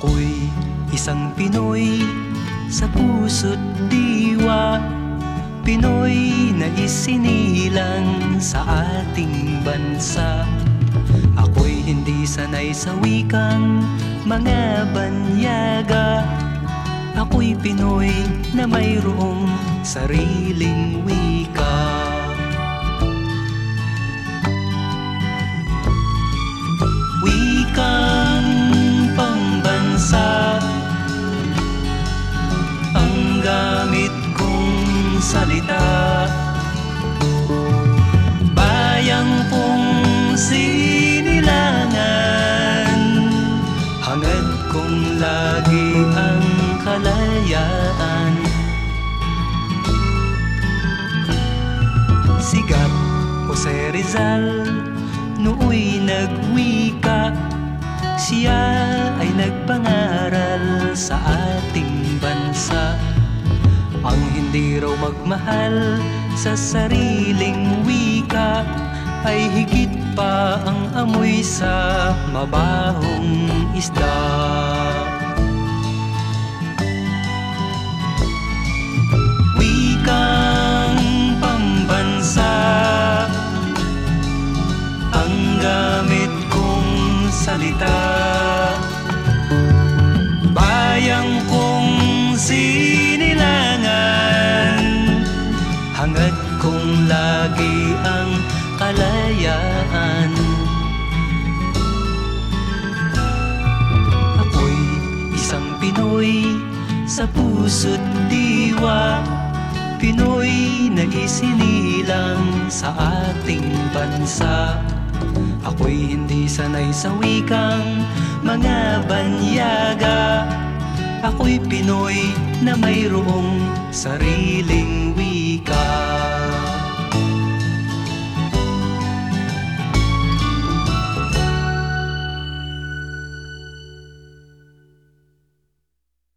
Ako'y isang Pinoy sa puso't diwa. Pinoy na isinilang sa ating bansa. Ako'y hindi sanay sa wikang mga banyaga. Ako'y Pinoy na mayroong sariling wika salita Bayang kong sinilangan Hangad kong lagi ang kalayaan. Sigat Jose Rizal Nooy nagwika. Siya ay nagpangaral sa ating hindi raw magmahal sa sariling wika Ay higit pa ang amoy sa mabahong isda. Wikang pambansa Ang gamit kong salita lagi ang kalayaan. Ako'y isang Pinoy sa puso't diwa. Pinoy na isinilang sa ating bansa. Ako'y hindi sanay sa wikang mga banyaga. Ako'y Pinoy na mayroong sariling wika